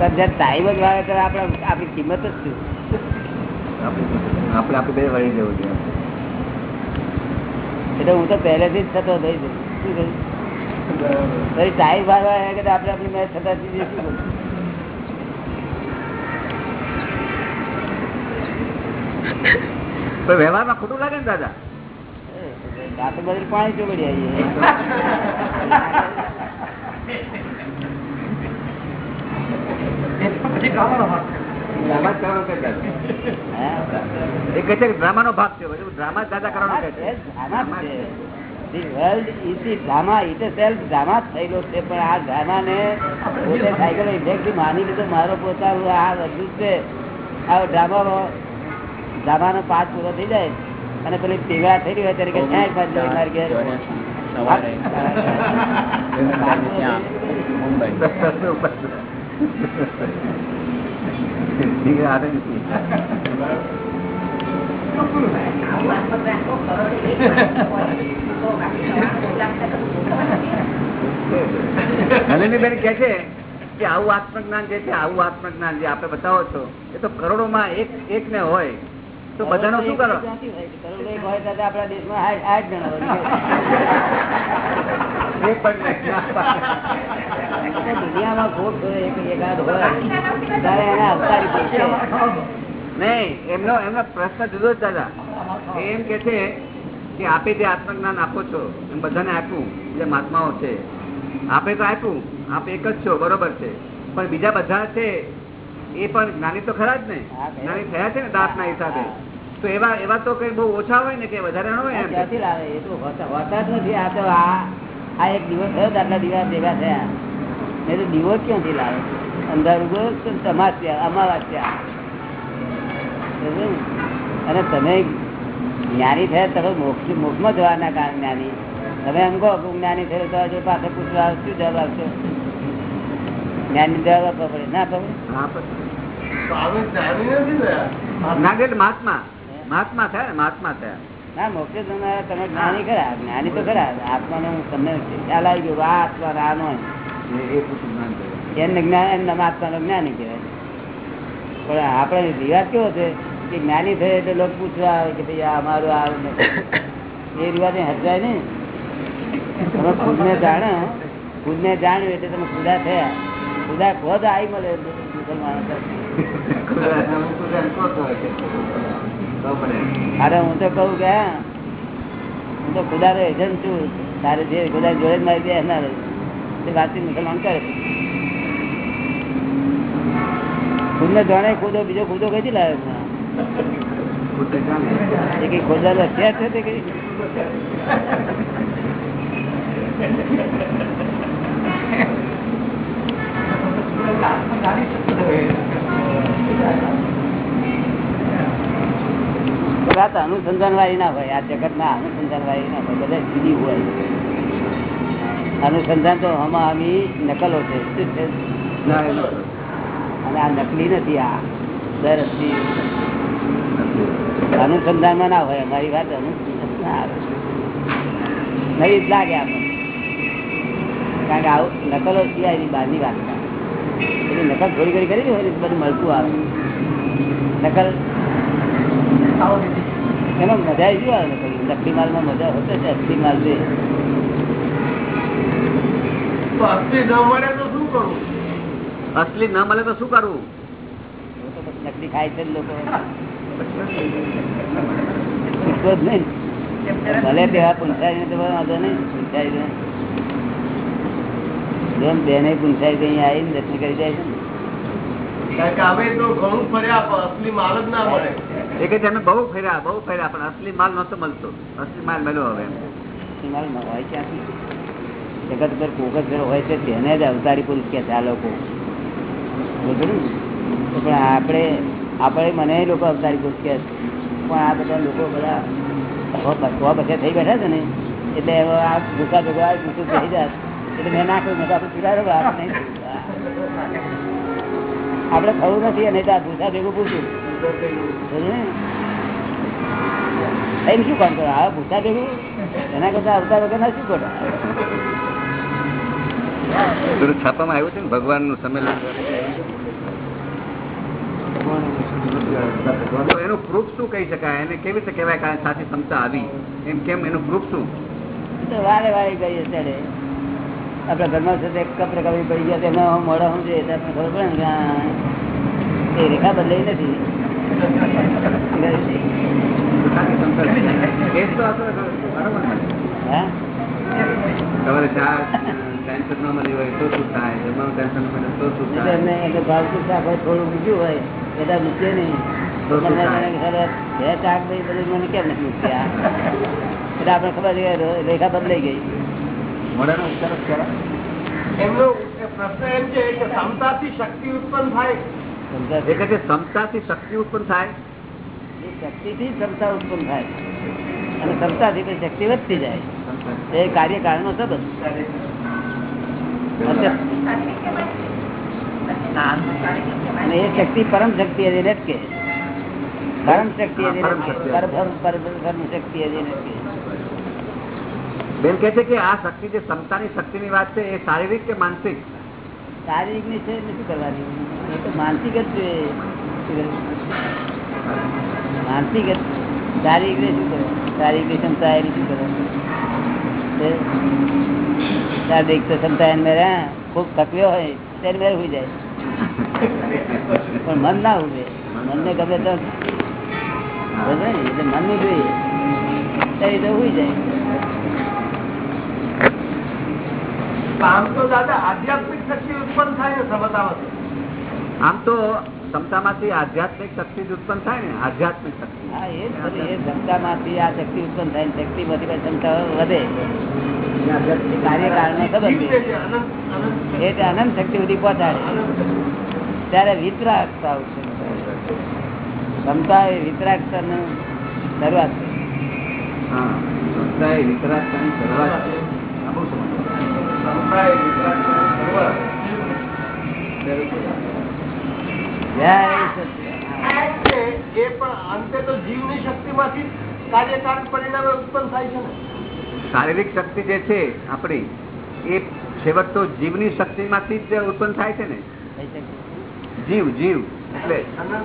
Time જ આપણે આપણી કિંમત જ શું? આપણે આપણે બે વળી જવું છે. એટલે હું તો પહેલેથી જ થતો થઈ છું શું કહ્યું પછી ટાઈમ વાળવા આપણે આપણી મેચ થતા થઈ શું તો વ્યવહારમાં ખોટું લાગે ને દાદા? પાણી ચોગડી આવીએ. ડ્રામા ભાગ છે. ડ્રામા દાદા કરવાનો ડ્રામા થયેલો છે. પણ આ ડ્રામા ને પોતે સાયકલ ઇફેક્ટ માની લીધો. મારો પોતાનું આ વધુ છે. આ ડ્રામા ડ્રામાનો પાઠ પૂરો થઈ જાય. અને પેલી પીગળા થઈ હોય ત્યારે કે ક્યાંય પાછ જઈ ઘેર મુંબઈ. કે છે કે આવું આત્મજ્ઞાન જે છે, આવું આત્મજ્ઞાન જે આપણે બતાવો છો, એ તો કરોડો માં એક એક ને હોય. તો બધાનો શું કરો? આપણા દેશમાં આઠ આઠ જણા હોય. એક પણ નહીં. દુનિયામાં ખોટ એકાદ હોય. ત્યારે એને અવતારી નહીં એમનો એમનો પ્રશ્ન જુદો જ દાદા. એમ કે છે કે આપે જે આત્મજ્ઞાન આપો છો એમ બધાને આપ્યું જે મહાત્માઓ છે. આપે તો આપ્યું આપ એક જ છો બરોબર છે. પણ બીજા બધા છે એ પણ જ્ઞાની તો ખરા જ ને. જ્ઞાની થયા છે ને દાંતના હિસાબે. તો એવા એવા તો કઈ બહુ ઓછા હોય ને કે વધારે હોય એમ? ક્યાંથી લાવે? એ તો હોતા હોતા જ નથી. આ તો આ આ એક દિવસ થયો આટલા દિવસ ભેગા થયા. એ તો દિવસ ક્યાંથી લાવે? અંધારું તમાસ્યા અમાવાસ્યા અને તમે જ્ઞાની થયા તમે મોક્ષ મોક્ષમાં જવાના કારણ જ્ઞાની? તમે એમ કહો કે જ્ઞાની થયો તો જો પાછળ પૂછવા શું જવાબ આપશો? જ્ઞાની જવાબ આપવા પડે. ના પડે ના એટલે મહાત્મા. મહાત્મા થયા મહાત્મા થયા. ના મોક્ષે જનારા તમે જ્ઞાની ખરા જ્ઞાની તો ખરા આત્માનો તમને ખ્યાલ આવી ગયો આ આત્મા આ નો એ એ જ્ઞાન એમને આત્માનો જ્ઞાની કહેવાય. પણ આપણે રિવાજ કેવો છે કે જ્ઞાની થયે એટલે લોકો પૂછવા આવે કે ભાઈ આ અમારું આ એ રિવાજ હટાય ને તમે ખુદને જાણો ખુદને જાણ્યું એટલે તમે ખુદા થયા. ખુદા ખોદ આવી મળે મુસલમાનો. અરે હું તો કહું કે હું તો ખુદા નો એજન્ટ છું. તારે જે ખુદા જોડે મારી દે તે વાતચીત મુસલમાન કરે ખુદને જાણે ખુદો બીજો ખુદો કઈ લાવે પોતે જાણે. એ અત્યાર છે તે કઈ અનુસંધાન વાળી ના હોય આ જગત ના અનુસંધાન વાળી ના હોય બધા જુદી હોય. અનુસંધાન તો હમા હમી નકલો છે શું. અને આ નકલી નથી આ દર અનુસંધાનમાં ના હોય અમારી વાત અનુસંધાન ના આવે. નહીં જ લાગે આપણને. કારણ કે આવું નકલો સિવાયની બહારની વાત. એટલે નકલ થોડી ઘડી કરી હોય ને બધું મળતું આવે. નકલ એમાં મજા આવી આવે નકલ નકલી માલમાં મજા હોતે છે અસલી માલ છે અસલી ન મળે તો શું કરવું નકલી ખાય છે ને લોકો. ભલે તેવા પૂંછાય તો વાંધો નહીં પૂંછાય ને જેમ બેને પૂંછાય આવીને દર્શન કરી જાય છે ને. તો ઘણું ફર્યા અસલી માલ જ ના મળે. એ કે અમે બહુ ફેર્યા બહુ ફેર્યા, પણ અસલી માલ નતો મળતો. અસલી માલ મળ્યો હવે મારું હોય ક્યાંથી? જગત પર કોકસ હોય છે, તેને જ અવતારી પુરુષ કે છે આ લોકો. પણ આપણે આપણે મને લોકો અવતારી પુરુષ કે. પણ આ બધા લોકો બધા સો બસે થઈ બેઠા છે ને, એટલે આ ભૂખા ભેગો આ થઈ જાય એટલે મેં ના કહ્યું, મેં આપણે ચુડાડો આપણે આપણે ખરું નથી અને ત્યાં ભૂસા ભેગું પૂછ્યું. એમ શું કામ કરો? આ ભૂસા ભેગું? એના કરતા આવતા વગર ના શું કરો? છાપામાં આવ્યું છે ને ભગવાનનું સંમેલન એનું પ્રૂફ શું કહી શકાય? એને કેવી રીતે કહેવાય કારણ સાચી ક્ષમતા આવી? એમ કેમ? એનું પ્રૂફ શું? વારે વારે ગઈ ચડે આપડા ઘરમાં છે તે કપડે કપડી પડી ગયા તેમાં હું મોડા હું જોઈએ તો આપણને ખબર પડે ને કે આ એ રેખા બદલાઈ નથી તો સાચી ક્ષમતા છે. કેસ તો આપણો બરાબર ને? હા તમારે ચા ટેન્શન ન મળી હોય તો શું થાય જમવાનું ટેન્શન ન મળે તો શું એટલે થાય એમને એટલે ભાવતું શાક હોય થોડું મૂક્યું હોય બધા મૂકીએ નહીં તો શું મને થાય? મને ખબર, બે શાક ભાઈ બધું મને કેમ નથી મૂક્યા એટલે આપણે ખબર છે કે રેખા બદલાઈ ગઈ મોઢાનો ઉચ્ચાર જ એમનો પ્રશ્ન એમ છે કે ક્ષમતાથી શક્તિ ઉત્પન્ન થાય. સમજાય એ કહે શક્તિ ઉત્પન્ન થાય. એ શક્તિથી ક્ષમતા ઉત્પન્ન થાય. અને પછી શક્તિ વધતી જાય. એ કાર્ય કારણનો સંબંધ અને એ શક્તિ પરમ શક્તિ હજી લટકે પરમ શક્તિ હજી પરમ શક્તિ હજી લટકે. બેન કે છે કે આ શક્તિ જે ક્ષમતાની શક્તિની વાત છે, એ શારીરિક કે માનસિક? શારીરિકની છે, નથી કરવાની. એ તો માનસિક જ છે. માનસિક જ શારીરિક ને શું કરે? શારીરિકની ક્ષમતા એની શું કરે? શારીરિક તો ક્ષમતા એને મેરે ખૂબ થકવ્યો હોય ત્યારે મેરે હોઈ જાય. પણ મન ના ઉભે મનને ગમે તો ને? એટલે મનનું જોઈએ. ત્યારે તો હોઈ જાય. આમ તો દાદા આધ્યાત્મિક શક્તિ ઉત્પન્ન થાય ને ક્ષમતામાંથી આમ તો ક્ષમતામાંથી આધ્યાત્મિક શક્તિ જ ઉત્પન્ન થાય ને આધ્યાત્મિક શક્તિ. એ ક્ષમતામાંથી આ શક્તિ ઉત્પન્ન થાય ને શક્તિમાંથી પછી ક્ષમતા વધે. એ કાર્ય કારણનો સંબંધ જીવ છે. છે, અનંત અનંત એ તે અનંત શક્તિ સુધી પહોંચાડે. ત્યારે વિતરાગતા. ક્ષમતા એ વિતરાગતા શરૂઆત. છે. હા ક્ષમતા એ વિતરાગતાની શરૂઆત. છે એ વિતરાગતાની શરૂઆત. જય સચિદાનંદ. આ છે, એ પણ અંતે તો જીવની શક્તિમાંથી કાર્યકારક પરિણામે ઉત્પન્ન થાય છે ને શારીરિક શક્તિ જે છે આપણી એ છેવટ તો જીવની શક્તિમાંથી જ ઉત્પન્ન થાય છે ને જીવ જીવ એટલે અનંતા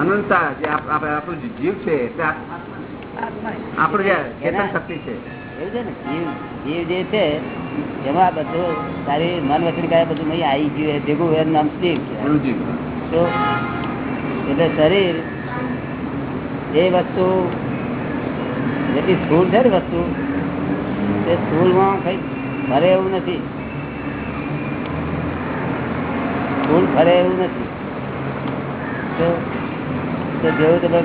અનંતતા જે આપણું જે જીવ છે એટલે આપણું જે ચેતન શક્તિ છે એવું છે ને જીવ જીવ જે છે એમાં બધું તારી મન વચન કાય બધું નહીં આવી ગયું ભેગું એનું નામ જીવ તો એટલે શરીર એ વસ્તુ જેટલી સ્થૂળ છે ને વસ્તુ તે સ્થૂળમાં કઈ ફરે એવું નથી. સ્થૂળ ફરે એવું નથી. તો તો જેવું તમે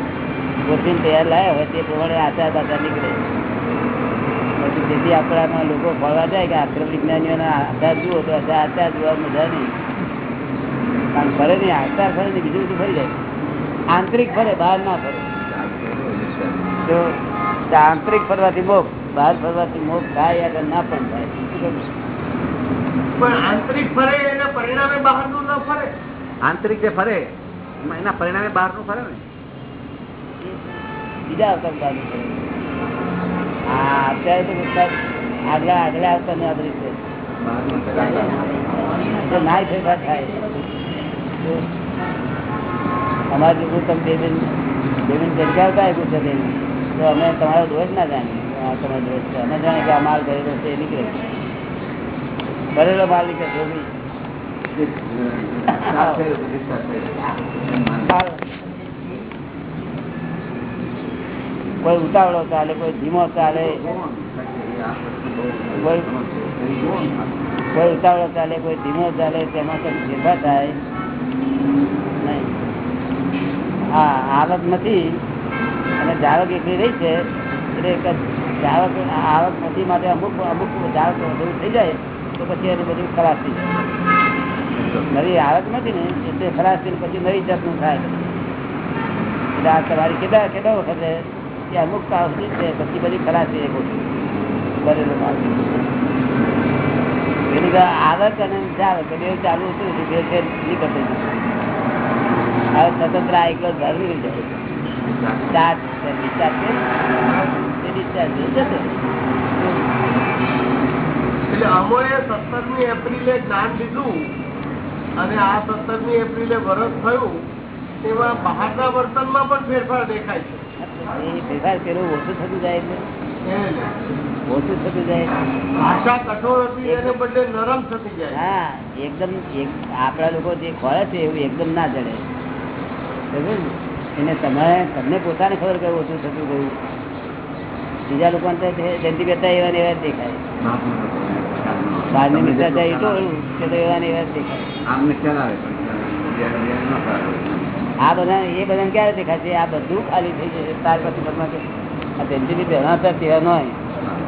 કોચિંગ તૈયાર લાયા હોય તે પ્રમાણે આચાર બાચાર નીકળે. પછી જેથી આપણામાં લોકો ફરવા જાય કે આક્રમ વિજ્ઞાનીઓના આધાર જુઓ તો આચાર જોવા મજા નહીં કારણ ફરે નહીં આચાર ફરે નહીં બીજું બધું ફરી જાય. આંતરિક ફરે બહાર ના ફરે. તો આંતરિક ફરવાથી મોક બહાર ફરવાથી મોક થાય યા ના પણ થાય. પણ આંતરિક ફરે એના પરિણામે બહારનું ન ફરે? આંતરિક જે ફરે એના પરિણામે બહારનું ફરે ને? બીજા અવતાર બહારનું ફરે. હા અત્યારે તો બધા આગલા આગલા અવતાર ને છે. ફેરફાર થાય. અમારે જેવું તમે બે દિન છે બેન તો અમે તમારો દોષ ના જાણીએ. તમારો દોષ છે. અમે જાણીએ કે આ માલ ભરેલો છે એ નીકળે ભરેલો માલ નીકળે જો બી જે, અ, સાફ થયેલું છે, discharge થયેલું. એમ માનવું. માલ. કોઈ ઉતાવળો ચાલે, કોઈ ધીમો ચાલે, કોઈ ઉતાવળો ચાલે, કોઈ ધીમો ચાલે, તેમાં કઈ ફેરફાર થાય હા આવક નથી, અને જાવક એકલી રહી છે, એટલે જાવક આવક નથી માટે અમુક અમુક જાવક બધું થઈ જાય, તો પછી એનું બધું ખરાશ થઈ જાય. નવી આવક નથી ને, એટલે ખરાશ થઈને પછી નવી જાતનું થાય. એટલે આ તમારી કેટલા કેટલા વખત છે કે અમુક કાવની છે, પછી બધી જાય ભરેલો માલ આવક અને જાવક બે ચાલુ હતું બે ફેર નીકળતું હવે સ્વતંત્ર આ એકલો ઘર નીકળી છે એ સત્તરમી એપ્રિલે જ્ઞાન લીધું અને આ સત્તરમી એપ્રિલે વરસ થયું, તેમાં બહારના વર્તનમાં પણ ફેરફાર દેખાય છે. એ ફેરફાર પેલું ઓછું થતું જાય ઓછું થતું જાય. ભાષા કઠોર હતી એને બદલે નરમ થતી જાય. હા એકદમ આપણા લોકો જે ખોળે છે એવું એકદમ ના જડે. એને તમારે તમને પોતાને ખબર કે ઓછું થતું ગયું. બીજા લોકો જલ્દી બેતા એવા ને એવા દેખાય. બહારની જાય તો એવા ને એવા દેખાય. આ બધા એ બધાને ક્યારે દેખાશે? આ બધું ખાલી થઈ જશે. તાર પછી મનમાં કે આ જયંતિ પહેલા હતા તેવા ન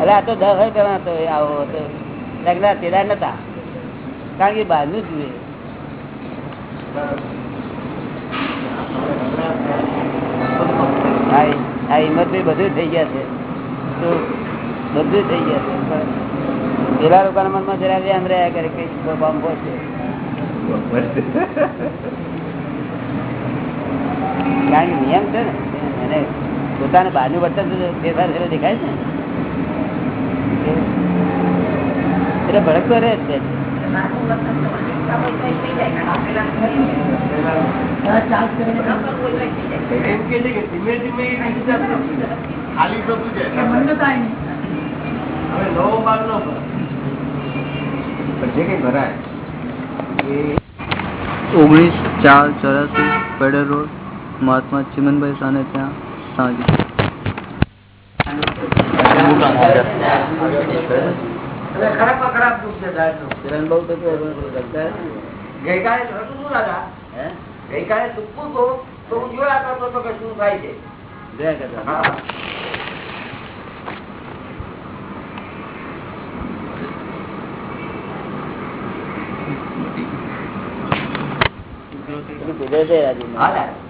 અરે, આ તો દસ હોય પહેલા હતો આવો હતો. લગ્ન તેડા નતા. કારણ કે બહારનું જુએ આ હિંમત હિંમતભાઈ બધું થઈ ગયા છે. તો બધું થઈ ગયા છે. પેલા લોકોના મનમાં જરા વ્યામ રહ્યા કરે કઈ બોમ્બો છે. કારણ કે નિયમ છે ને એને પોતાને બહારનું વર્તન ફેરફાર થયેલો દેખાય છે એટલે ભડકતો રહે છે. ખાલી થતું જાય હવે નવો ન જે કઈ ભરાય ઓગણીસ ચાર ચોરાસી પેડર રોડ મહાત્મા ચિમનભાઈ સાને ત્યાં સાંજે અને ખરાબમાં ખરાબ દુઃખ છે દાદનું. જલન બહુ થતું હોય પણ પેલું લગતા નથી. ગઈકાલે થતું શું દાદા હે? ગઈકાલે દુખતું હતું તો હું જોયા કરતો હતો કે શું થાય છે જોયા કરતા. હા. પેલું કુદરતે રાજી ન હા હોય. દાદા.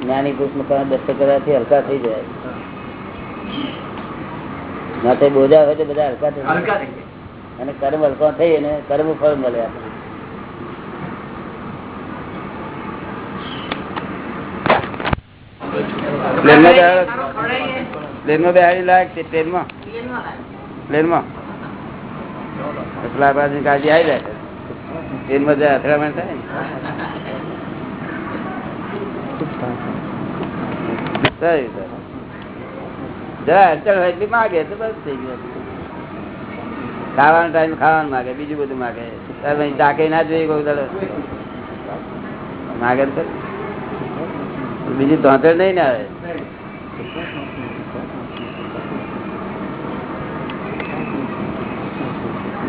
જ્ઞાની પુરુષ મકાન દસ્તક કરવાથી હલકા થઈ જાય. માથે બોજા હોય તો બધા હલકા થઈ જાય. અને કર્મ હલકા થઈ અને કર્મ ફળ મળે બેહાડો પ્લેનમાં બેહાડી લાયક છે. પ્લેનમાં પ્લેનમાં? પેલા બાજુ કાળજી આવી જાય પ્લેનમાં જાય અથડામણ થાય ને થાય તો. જરા અડચણ માગે બસ થઈ ગયું. ખાવાનો ટાઈમ ખાવાનું માગે, બીજું બધું માગે. પછી ના જોઈએ કોઈ દાડો. માગે તો ખરું. તોતેર નહીં ને આવે.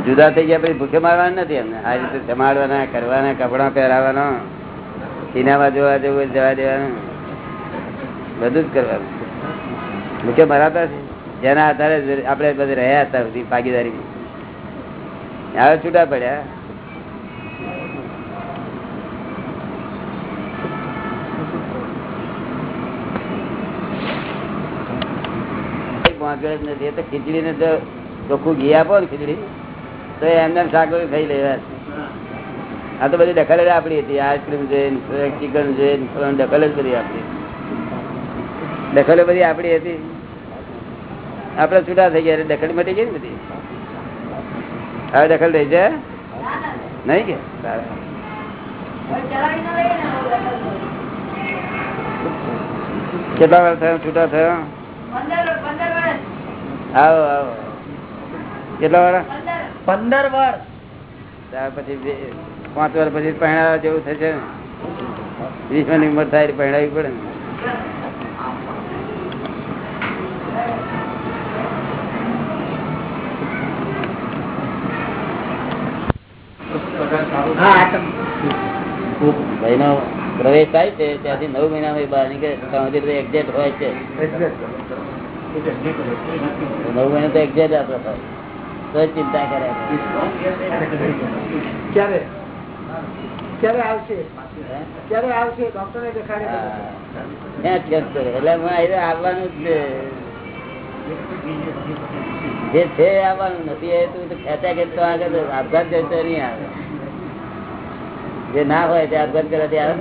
જુદા થઈ ગયા પછી ભૂખે મારવાના નથી એમને. આ રીતે જમાડવાના, કરવાના, કપડાં પહેરાવાના સિનેમા જોવા જવું જવા દેવાનું. બધું જ કરવાનું મુખ્ય મરાતા છે. જેના આધારે જ આપણે બધે રહ્યા હતા બધી ભાગીદારી. હવે છૂટા પડ્યા. પહોંચ્યો જ નથી. તો ખીચડી ને તો ચોખ્ખું ઘી આપો ને ખીચડી. તો એમને શાકભાજી ખાઈ લેવા આ તો બધી દખલ જ આપડી હતી. આઈસ્ક્રીમ જોઈએ ચિકન જોઈએ ડખલ જ કરી આપડી દખલો બધી આપડી હતી. આપડે છૂટા થઈ ગયા દખલ મટી ગઈ ને બધી. હવે દખલ થઈ છે નહીં કે? કેટલા વાર થયો? છૂટા થયો? આવો આવો. કેટલા વાર? પંદર વર્ષ ત્યાર પછી પાંચ વાર પછી પહેણાવા જેવું થશે વીસની ઉંમર થાય પહેણાવી પડે ને. ભાઈ પ્રવેશ થાય છે ત્યાંથી નવ મહિના બહાર નીકળે ત્યાં સુધી એક્ઝેક્ટ હોય છે. નવ મહિના તો એક્ઝેક્ટ આપડે થાય. તો ચિંતા કરે ક્યારે? ક્યારે આવશે? ક્યારે આવશે? ડોક્ટર ને દેખાડે હા. ત્યાં check કરે. એટલે હું આવવાનું જ છે. જે છે આવવાનું નથી. એ તું તો ખેંચા ખેંચતો આગળ આપઘાત જતો નહીં આવે. જે ના હોય તે આપઘાત કરવાથી આવે.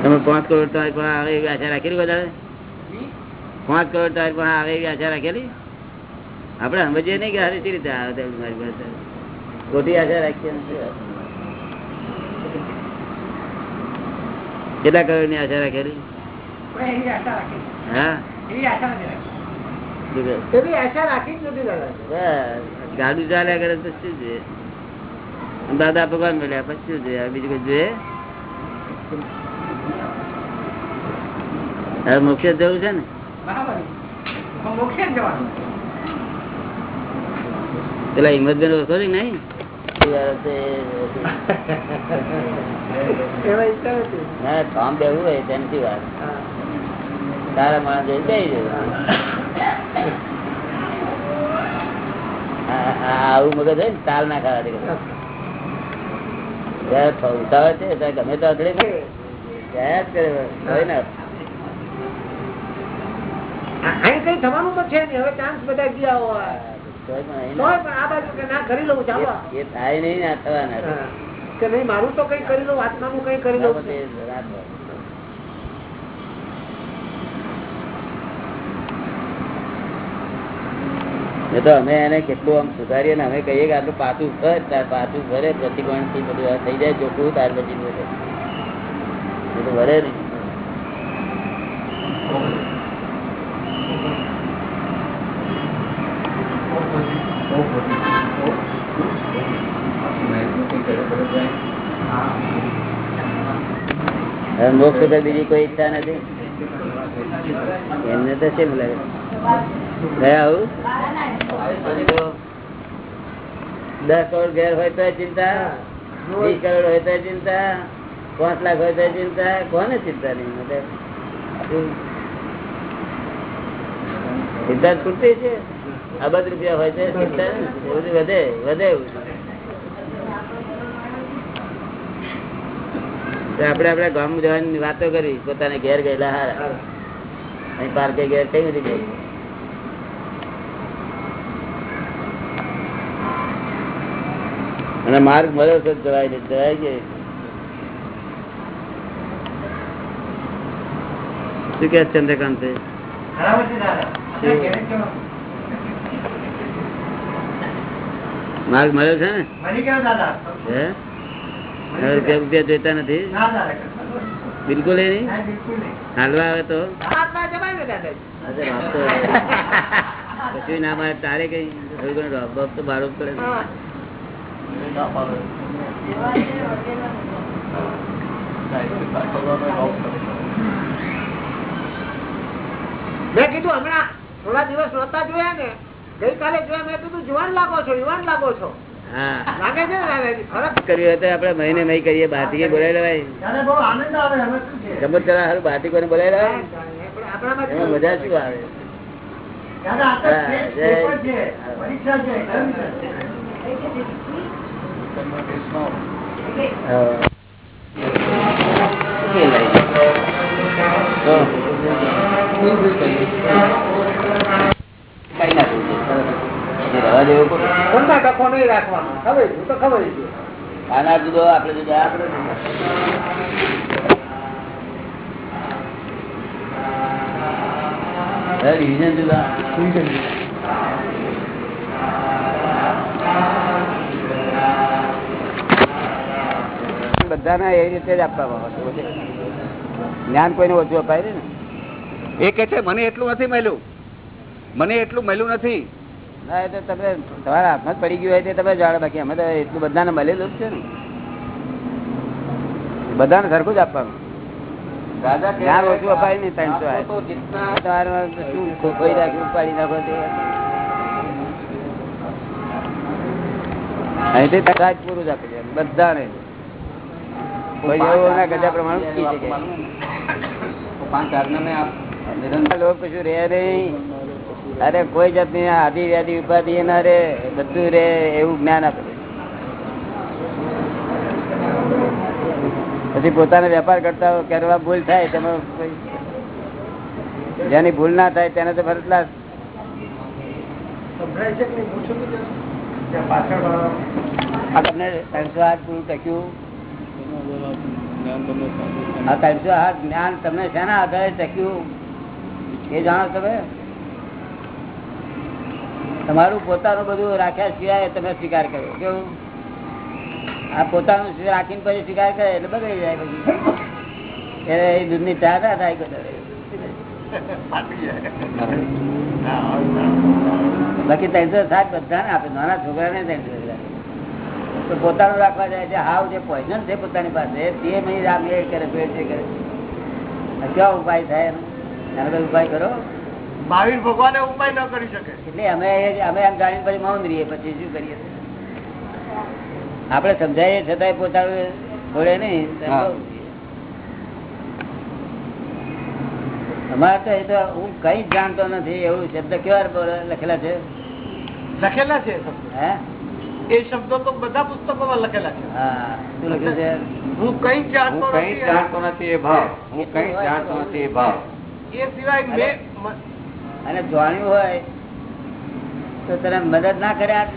તમે પાંચ કરોડ તમારી પણ આવે એવી આશા રાખેલી વધારે પાંચ કરોડ તમારી પણ આવે એવી આશા રાખેલી? આપણે સમજીએ નહીં કે હારી રીતે આવે મારી પાસે. ખોટી આશા રાખીએ. કેટલા કરોડની આશા રાખેલી હા? એવી આશા નથી ગાડું ચાલ્યા કરે તો શું જોઈએ? દાદા ભગવાન મળ્યા પછી શું જોઈએ? બીજું કઈ જોઈએ? હવે મોક્ષે જવું છે ને? પેલા હિંમતબેન ઓળખો છો કે નહીં? ના કામ બેવું હોય તેનાથી વાત. તારા માણસ જઈ આ- આવું મગજ હોય ને તાલ ના ખાવા જયારે છે ત્યારે ગમે તો અગડે ને જ કરે હોય ને. અહીં કઈ થવાનું તો છે હવે ચાન્સ બધા ગયા હોય. મારું તો કઈ કરી લઉં આત્માનું કઈ કરી લઉં. અમે એને કેટલું આમ સુધારીએ ને અમે કહીએ કે આટલું પાછું ફર તાર પાછું ફરે પ્રતિકોણથી બધું થઈ જાય, ચોખ્ખું તાર પછી બધું વરે નહીં. મોક્ષ બીજી કોઈ ઈચ્છા નથી? એમને તો શું લાગે? દસ કરોડ ઘેર હોય તો ચિંતા. વીસ કરોડ હોય તો ચિંતા. પાંચ લાખ હોય તો ચિંતા. કોને ચિંતા નહીં? ચિંતા છૂટતી છે. અબજ રૂપિયા હોય તો ચિંતા બધું વધે વધે આપડે આપણે ગામ જવાની વાતો કરી. પોતાને ઘેર ગયેલા હારા. પાર્કે ઘેર કઈ નથી ગઈ? અને માર્ગ મળ્યો છે જવાય નહીં જવાય કે શું? કે ચંદ્રકાંત માર્ગ મળ્યો છે ને? હે હવે રૂપિયા રૂપિયા જોઈતા નથી? બિલકુલ એ નહીં? હાલવા આવે તો? જમાય ને ના મારે તારે કઈ? થોડું ઘણું બાપ તો બાળવું પડે. ને. હા. મેં કીધું હમણાં થોડા દિવસ નતા જોયા ને ગઈકાલે જોયા મેં કીધું જુવાન લાગો છો યુવાન લાગો છો. આપડે મહિને નહીં કરીએ બાતી બોલાવી લેવાય. ગમત કરવા હારું બાતી કોને બોલાવી લેવાય. મજા શું આવે? હા, જય. હા. કે લઈ? તો કઈ નાખવું છે એ રવા દેવું પડે. કોણમાં ડખો નહીં રાખવાનો ખબર છે તો ખબર છે આના જુદો આપડે જુદો રિવિઝન જુદા બધાને એ રીતે જ આપવામાં આવતું જ્ઞાન કોઈને ઓછું અપાય ને. એ કે છે મને એટલું નથી મળ્યું. મને એટલું મળ્યું નથી. ના એ તો તમે તમારા હાથમાં જ પડી ગયું હોય તે તમે જાણો બાકી અમે તો એટલું બધાને મળેલું જ છે ને. બધાને સરખું જ આપવાનું. દાદા જ્ઞાન ઓછું અપાય નહીં ત્રણસો આપો તો જીતના. તમારે શું કોઈ રાખ્યું પાડી નાખો તે? અહીંથી પૂરું જ આપી દે બધાને. ગજા પ્રમાણે ઉચકી શકે. લોક કશું રહે નહીં. અરે કોઈ જાતની આધી વ્યાધી ઉપાધિ ના રે બધું રે એવું જ્ઞાન આપે. પછી પોતાનો વેપાર કરતા કરવા ભૂલ થાય તેમાં કોઈ- જેની ભૂલ ના થાય તેને તો આ તમને પૂરું ટક્યું આ ત્રણસો આ જ્ઞાન તમને શેના આધારે ચક્યું એ જાણો તમે? તમારું પોતાનું બધું રાખ્યા સિવાય તમે સ્વીકાર કર્યો કેવું? આ પોતાનું રાખીને પછી સ્વીકાર કરે એટલે બગડી જાય પછી. એ દૂધની ચા ના થાય હા, હા. બાકી ત્રણસો સાત બધાને આપે નાના છોકરાને ત્રણસો પોતાનું રાખવા જાય છે હાવ જે પોઈઝન છે પોતાની પાસે તે નહીં રામ એ કરે ભેળ છે કરે. આ કેવા ઉપાય થાય એનો? ઉપાય કરો મહાવીર ભગવાન ઉપાય ન કરી શકે. એટલે અમે અમે એમ જાણીને પછી મૌન રહીએ પછી શું કરીએ? આપણે સમજાવીએ છતાંય પોતાનું છોડે નહીં. અમારે તો એ તો હું કઈ જાણતો નથી એવું શબ્દ કેવા બોલે- લખેલા છે? લખેલા છે હે? એ શબ્દો તો બધા પુસ્તકોમાં લખેલા છે. હા કઈ જાણતો કઈ જાણતો નથી એ ભાવ. હું કઈ જાણતો નથી એ ભાવ. એ સિવાય મેં અને જાણ્યું હોય તો તને મદદ ના કર્યા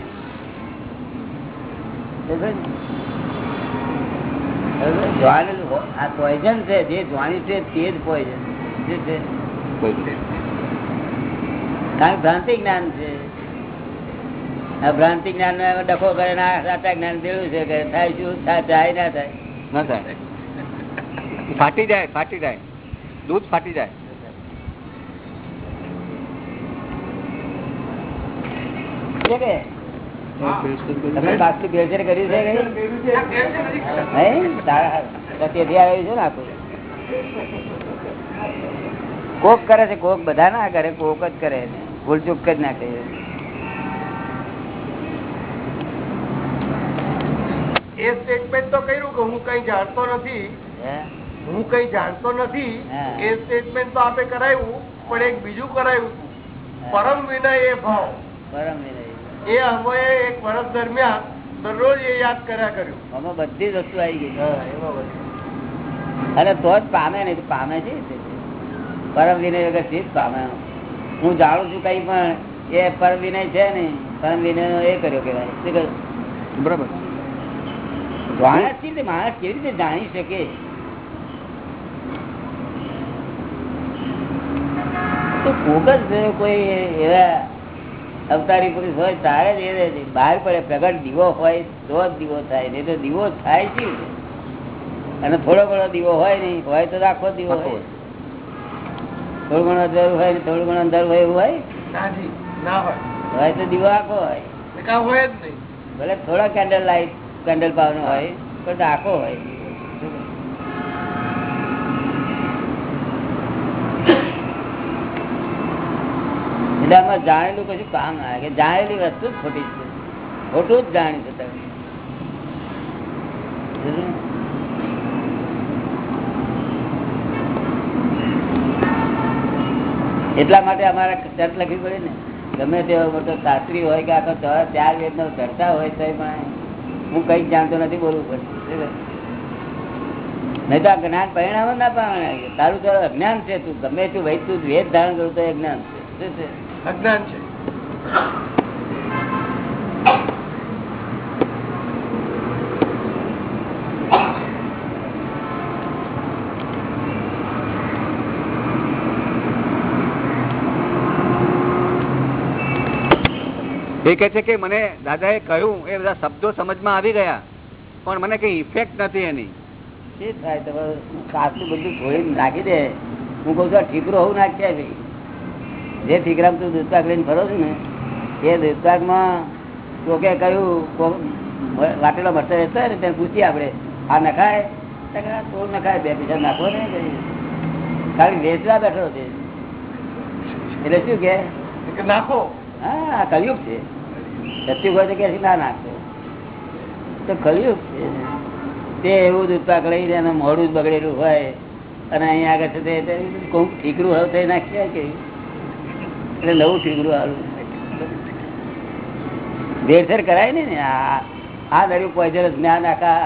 આ પોઈઝન છે જે જાણ્યું છે તે જ પોઈઝન છે. કારણ ભ્રાંતિ જ્ઞાન છે. ભ્રાંતિ જ્ઞાન ડખો કરે ના સાચા જ્ઞાન દેવું છે કે થાય શું થાય થાય ના થાય. ના થાય. ફાટી જાય ફાટી જાય. દૂધ ફાટી જાય. કોક કરે છે કોક બધા ના કરે કોક જ કરે ભૂલચૂક જ ના કરે એ સ્ટેટમેન્ટ તો કર્યું કે હું કઈ જાણતો નથી. હે? કઈ જાણતો નથી. એ સ્ટેટમેન્ટ તો આપે કરાયું પણ એક બીજું કરાયું પરમ વિનય એ ભાવ. પરમ વિનય. એ અમે એક વર્ષ દરમિયાન દરરોજ એ યાદ કર્યા કર્યું. અમે બધી જ વસ્તુ આવી ગઈ. અને તો જ પામે નહીં પામે છે પરમ વિનય વગર ચીજ પામે હું જાણું છું કઈ પણ એ પરમ વિનય છે ને પરમ વિનય એ કર્યો કેવાય શું? બરાબર. માણસ કેવી રીતે જાણી શકે? તો કોક જ છે કોઈ એવા અવતારી પુરુષ હોય તારે જ એ બહાર પડે પ્રગટ દીવો હોય તો જ દીવો થાય. નહીં તો દીવો થાય છે અને થોડો ઘણો દીવો હોય નહીં હોય તો આખો દીવો હોય. થોડું ઘણો અંદર હોય ને થોડું ઘણો અંદર હોય એવું હોય? હોય. હોય તો દીવો આખો હોય. હોય ભલે થોડો કેન્ડલ લાઈટ કેન્ડલ નો હોય પણ આખો હોય. એટલે આમાં જાણેલું કશું કામ આવે કે જાણેલી વસ્તુ જ ખોટી છે. ખોટું જ જાણી છે તમે. એટલા માટે અમારે ચર્ચ લખવી પડે ને. ગમે તેવો મોટો શાસ્ત્રી હોય કે આખો ચાર વેદ નો ધરતા હોય, તો પણ હું કઈ જાણતો નથી, બોલવું પડતું નહીં તો આ જ્ઞાન પરિણામ ના પામે. તારું તો અજ્ઞાન છે, તું ગમે તું વૈદ તું વેદ ધારણ કરું તો એ જ્ઞાન છે? અજ્ઞાન છે. એ કહે છે કે મને દાદાએ કહ્યું એ બધા શબ્દો સમજમાં આવી ગયા પણ મને કઈ ઇફેક્ટ નથી એની. શી થાય? તમે કાચું બધું છોડીને નાખી દે. હું કહું છું ઠીકરો હોવું નાખ્યા ભાઈ જે ઠીકરામાં તું દૂધપાક લઈને ફરો છું ને એ દૂધપાકમાં કોકે કહ્યું વાટેલો મરચા રહેતો હોય ને તેને પૂછીએ આપણે આ નખાય? તો નખાય બે પૈસા નાખો ને ખાલી વેચવા બેઠો છે. એટલે શું કે? નાખો. હા, કલયુગ છે. સત્યુગ હોય તો કે ના નાખે? તો કલયુગ છે. તે એવું દૂધપાક લઈ અને મોડું જ બગડેલું હોય અને અહીંયા આગળ છે તે ઠીકરું હોય તો નાખ્યા કે એટલે નવું ઠીકરું હાલું ભેળસેળ કરાય ને ને. આ દરિયું પોઈઝન જ્ઞાન આખા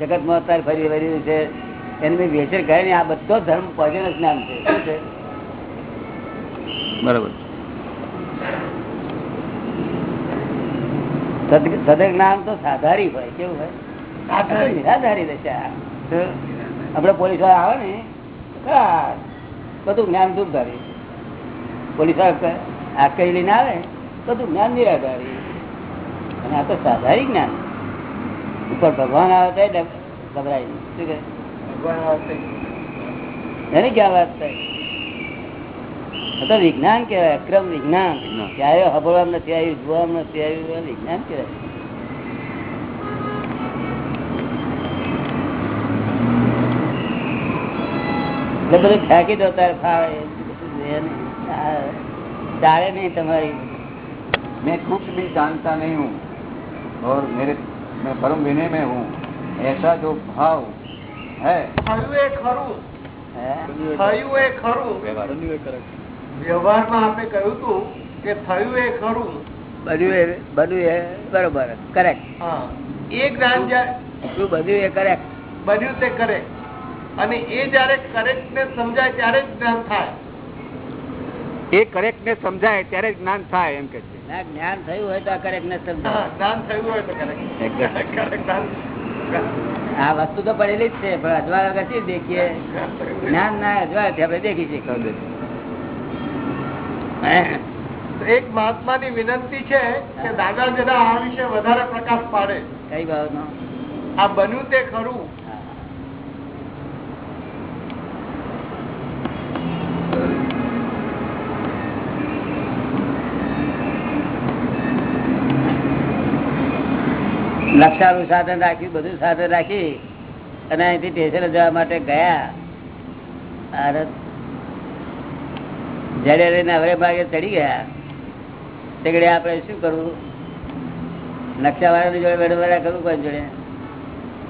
જગતમાં અત્યારે ફરી વર્યું છે. એને મેં ભેળસેળ કરાય ને આ બધો ધર્મ પોઈઝન જ્ઞાન છે? બરાબર. સદજ્ઞાન તો સાધારી હોય કેવું હોય? નિરાધારી દશા. આપડે પોલીસવાળા આવે ને બધું જ્ઞાન દૂર ધારી પોલીસવાળા આકરી લઈને આવે બધું જ્ઞાન નિરાધારી. અને આ તો સાધારી જ્ઞાન. ઉપર ભગવાન આવે તો ગભરાય નહીં. શું કહે? ભગવાન આવે એની ક્યાં વાત થાય? તો વિજ્ઞાન કહેવાય અક્રમ વિજ્ઞાન. ક્યારે હબળવામાં નથી આવ્યું જોવામાં નથી આવ્યું આ વિજ્ઞાન કહેવાય એટલે બધું ફેંકી દો તારે ફાવે એ નહીં. આ ચાલે નહીં તમારી मैं कुछ भी जानता नहीं हूँ और मेरे मैं परम विनय में हूँ ऐसा जो भाव है થયું એ ખરું હે? થયું એ ખરું વ્યવહારમાં આપણે કહ્યું હતું કે થયું એ ખરું. બધું એ બધું એ બરોબર. કરેક્ટ હા. એ જ્ઞાન શું બધું એ કરેક્ટ બન્યું તે કરે અને એ જયારે કરેક્ટ ને સમજાય ત્યારે જ જ્ઞાન થાય. એ કરેક્ટ ને સમજાય ત્યારે જ જ્ઞાન થાય એમ કે છે. ના જ્ઞાન થયું હોય તો આ કરેક્ટ ને સમજાય જ્ઞાન થયું હોય તો કરેક્ટ કરેક્ટ આ વસ્તુ તો પડેલી જ છે પણ અજવાળ કશી દેખીએ? જ્ઞાન ના અજવાળથી આપણે દેખી શકીએ. એક મહાત્માની વિનંતી છે કે દાદા જરા આ વિશે વધારે પ્રકાશ પાડે. કઈ ભાવ આ બન્યું તે ખરું. નકશાનું સાધન રાખ્યું બધું સાધન રાખી અને અહીંથી સ્ટેશન જવા માટે ગયા. જડે લઈને હવે ભાગે ચડી ગયા. તે ઘડી આપણે શું કરવું? નકશા વાળાની જોડે વેડવડા કરવું કોઈ જોડે?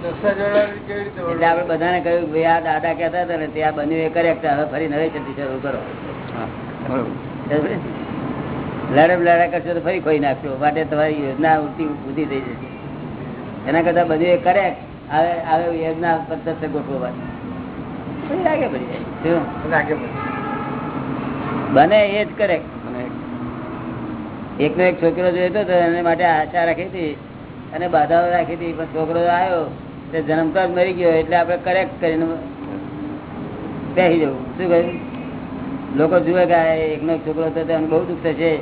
એટલે આપણે બધાને કહ્યું ભાઈ આ દાદા કહેતા હતા ને ત્યાં બન્યું એ કરેક્ટ હવે ફરી નવી ચડતી શરૂ કરો. લડમ લડા કરશો તો ફરી ખોઈ નાખશો. માટે તમારી યોજના ઉલટી ઉધી થઈ જશે. એના કરતા બધું એ કરેક્ટ આવે આવે યોજના પદ્ધતિ ગોઠવવાની. આગળ પડી જાય શું? લાગે બને એ જ કરેક્ટ એકનો એક છોકરો જોઈતો હતો એને માટે આશા રાખી હતી અને બાધાઓ રાખી હતી. પણ છોકરો આવ્યો તે જન્મતા જ મરી ગયો એટલે આપણે કરેક્ટ કરીને બેસી જવું. શું કહ્યું? લોકો જુએ કે એકનો એક છોકરો હતો તેને બહુ દુઃખ થશે.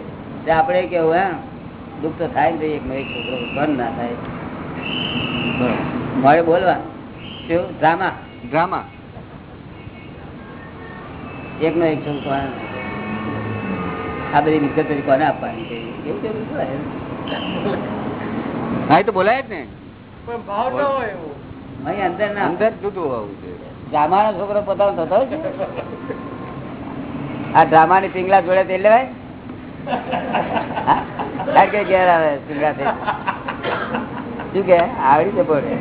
તે આપણે કેવું હા દુઃખ તો થાય ને એકનો એક છોકરો. બંધ ના થાય. મારે બોલવા શું? ડ્રામા. ડ્રામા. એકનો એક છોકરો. આ બધી પછી કોને આપવાની? હા એ તો બોલાય જ ને. પણ ભાવ ન હોય એવો. અહીં અંદર ના. અંદર જુદું હોવું છે ડ્રામાનો છોકરો પોતાનો થતો હોય છે. આ ડ્રામાની પિંગલા જોડે તે લેવાય? શું કે? આવડી છે પડે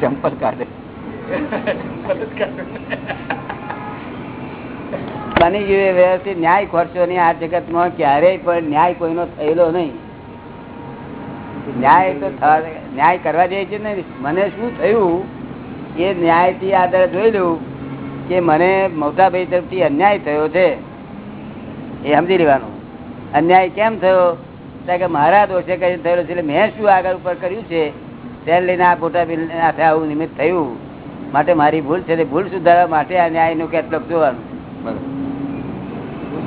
ચંપલ કાઢે. ગયું વ્યવસ્થિત ન્યાય ખોરશો નહીં. આ જગતમાં ક્યારેય પણ ન્યાય કોઈનો થયેલો નહીં. ન્યાય તો ન્યાય કરવા જાય છે ને મને શું થયું? એ ન્યાયથી આધારે જોઈ લઉં કે મને મોટાભાઈ તરફથી અન્યાય થયો છે. એ સમજી લેવાનું. અન્યાય કેમ થયો? કે મારા દોષે કઈ થયેલો છે. એટલે મેં શું આગળ ઉપર કર્યું છે? તેને લઈને આ મોટાભાઈ સાથે આવું નિમિત્ત થયું. માટે મારી ભૂલ છે. તે ભૂલ સુધારવા માટે આ ન્યાયનું કેટલોક જોવાનું. બરોબર સુધારવા માટે થઈને ન્યાયનો પ્રશ્ન જોવાનો.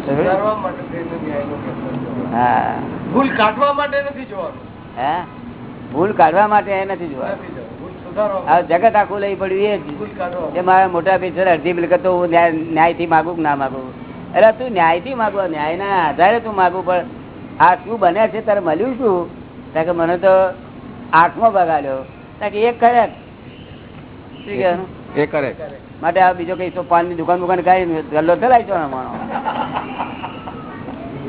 હા? ભૂલ કાઢવા માટે નથી જોવાનું. હે? ભૂલ કાઢવા માટે નથી જોવાનું. નથી જોવાનું. ભૂલ સુધારવા આ જગત આખું લઈ પડ્યું એ મારા મોટા પીછળ અડધી મિલકત તો હું ન્યાયથી માગું કે ના માગું? અરે તું ન્યાયથી માગવા ન્યાય ના આધારે તું માગવું પણ આ શું બન્યા છે? તારે મળ્યું શું? કે મને તો આઠમો બગાડ્યો. કારણ કે એક કરે શું કહેવાનું? એ કરે માટે આ બીજો કઈ પાનની દુકાન બુકાન કાઢી ગલ્લો ચલાવી છો માણો.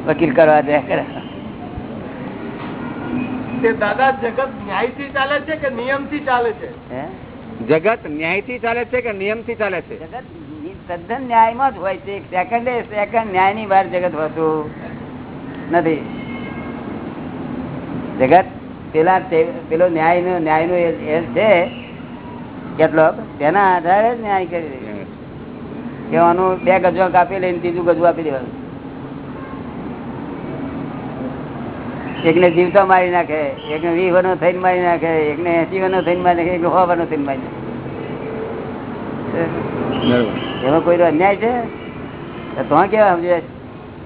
વકીલ કરવા દે. કરે દાદા જગત ન્યાયથી ચાલે છે કે નિયમથી ચાલે છે? હે? જગત ન્યાયથી ચાલે છે કે નિયમથી ચાલે છે? જગત ની- તદ્દન ન્યાયમાં જ હોય છે. સેકન્ડે સેકન્ડ ન્યાયની બહાર જગત હોતું નથી. જગત પેલા પેલો ન્યાય નો ન્યાય નો એ છે કેટલોક તેના આધારે જ ન્યાય કરી કે બે ગજવા કાપી લઈને ત્રીજું ગજવું આપી દેવાનું. એકને જીવતો મારી નાખે એકને વીસ વનો થઈને મારી નાખે એકને એસી વનો થઈને મારી નાખે એકને સો વનો થઈને મારી નાખે. એમાં કોઈ અન્યાય છે? તો તો કેવા સમજે?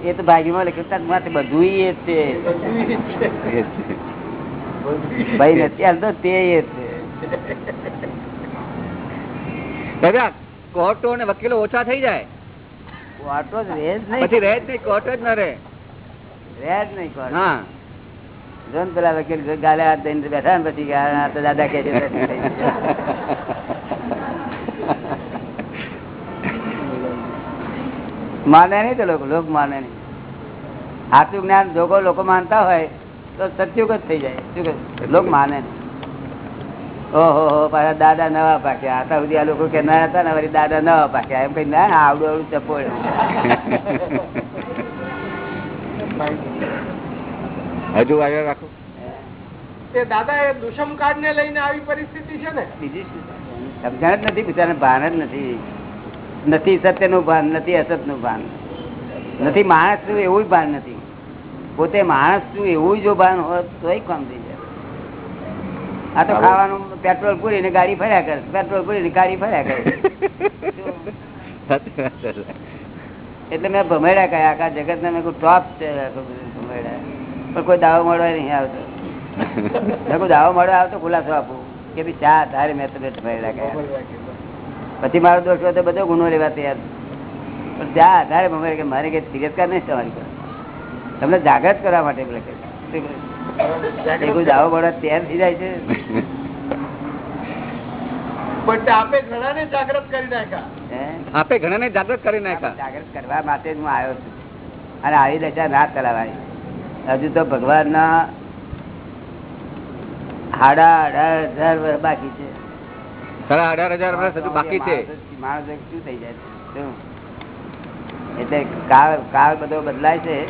એ તો ભાગીમાં લખ્યું માથે બધું એ જ છે. ભાઈ નથી હાલતો તે એ જ છે. દાદા કોર્ટો અને વકીલો ઓછા થઈ જાય. વાટો રહે જ નહીં. પછી રહે જ નહીં કોર્ટ જ ન રહે. રહે જ નહીં કોણ હા. જો ને પેલા વકીલ ગાલે હાથ દઈને બેઠા ને પછી તો દાદા કે છે. માને નહીં તો લોકો લોક માને નહીં. સાચું જ્ઞાન જોગો લોકો માનતા હોય તો સત્યુગ જ થઈ જાય. લોક માને નહીં. ઓહો હો પાછા દાદા નવા પાક્યા. આતા સુધી આ લોકો કે ના હતા ને વળી દાદા નવા પાક્યા. એમ કઈ ના આવડું આવડું ચપોડ હજુ આગળ રાખો. તે દાદા એ દુષમ કાર્ડ ને લઈને આવી પરિસ્થિતિ છે ને? બીજી શું? સમજણ જ નથી બિચારાને ભાન જ નથી. નથી સત્યનું ભાન નથી અસતનું ભાન. નથી માણસ શું એવું ભાન નથી. પોતે માણસ શું એવું જો ભાન હોત તોય કામ થઈ આ તો ખાવાનું પેટ્રોલ પૂરીને ગાડી ફર્યા કરે પેટ્રોલ પૂરીને ગાડી ફર્યા કરે. એટલે મેં ભમેડા કયા આખા જગત ને મેં ટોપ છે. ભમેડા. પણ કોઈ દાવો મળવા નહીં આવતો. મેં કોઈ દાવો મળવા આવતો ખુલાસો આપું. કે ભાઈ ચા તારે મેં તમે ભમેડા કયા પછી મારો દોષ હોય તો બધો ગુનો લેવા તૈયાર પણ ત્યાં આધારે ભમેડા કે મારે કઈ તિરસ્કાર નહીં તમારી પર તમને જાગૃત કરવા માટે બોલે કે દાવો મળવા તૈયાર થઈ જાય છે? આપે ઘણાને જાગૃત કરી નાખ્યા. હે? આપે ઘણાને જાગૃત કરી નાખ્યા. જાગૃત કરવા માટે જ હું આવ્યો છું. અને આવી દશા ના ચલાવાય. હજુ તો ભગવાનના હાડા અઢાર હજાર વર્ષ બાકી છે. સાડા અઢાર હજાર વર્ષ હજુ બાકી છે. માણસો- માણસો શું થઈ જાય છે? એટલે કાળ કાળ બધો બદલાય છે.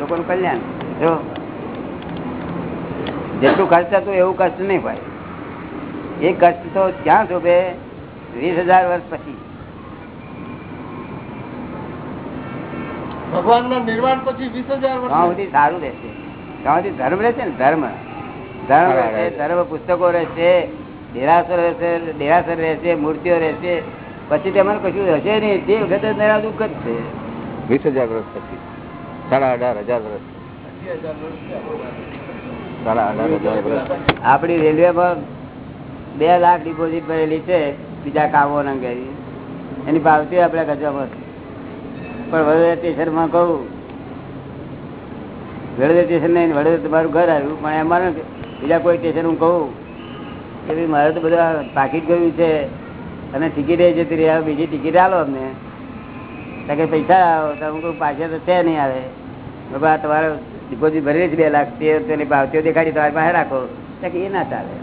લોકોનું કલ્યાણ. જો જેટલું ખર્ચ હતું એવું કષ્ટ નહીં ભાઈ એ કષ્ટ તો ક્યાં શોભે? વીસ હજાર વર્ષ પછી. ભગવાનના નિર્વાણ પછી વીસ હજાર વર્ષ સારું રહેશે. ત્યાં ધર્મ રહેશે ને? ધર્મ. ધર્મ રહેશે ધર્મ પુસ્તકો રહેશે દેરાસર રહેશે દેરાસર રહેશે મૂર્તિઓ રહેશે. પછી તેમાં કશું હશે નહીં. તે વખતે નરા દુઃખ જ છે. વીસ હજાર વર્ષ પછી. સાડા અઢાર હજાર વર્ષ. હજાર રેલવેમાં બે લાખ ડિપોઝિટ ભરેલી છે બીજા કામો અંગે. એની પાવતી આપણે ગજવામાં પણ વડોદરા સ્ટેશનમાં કહું વડોદરા સ્ટેશન નહીં વડોદરા તમારું ઘર આવ્યું પણ એમાં બીજા કોઈ સ્ટેશન હું કહું કે ભાઈ મારે તો બધા પાકીટ ગયું છે અને ટિકિટ એ જતી રહી હવે બીજી ટિકિટ આલો અમને. કે પૈસા આવો તો હું કહું પાછા તો છે નહીં આવે. બાબા તમારે ડિપોઝિટ ભરી જ બે લાખ તે પેલી પાવતીઓ દેખાડી તમારી પાસે રાખો. કે એ ના ચાલે.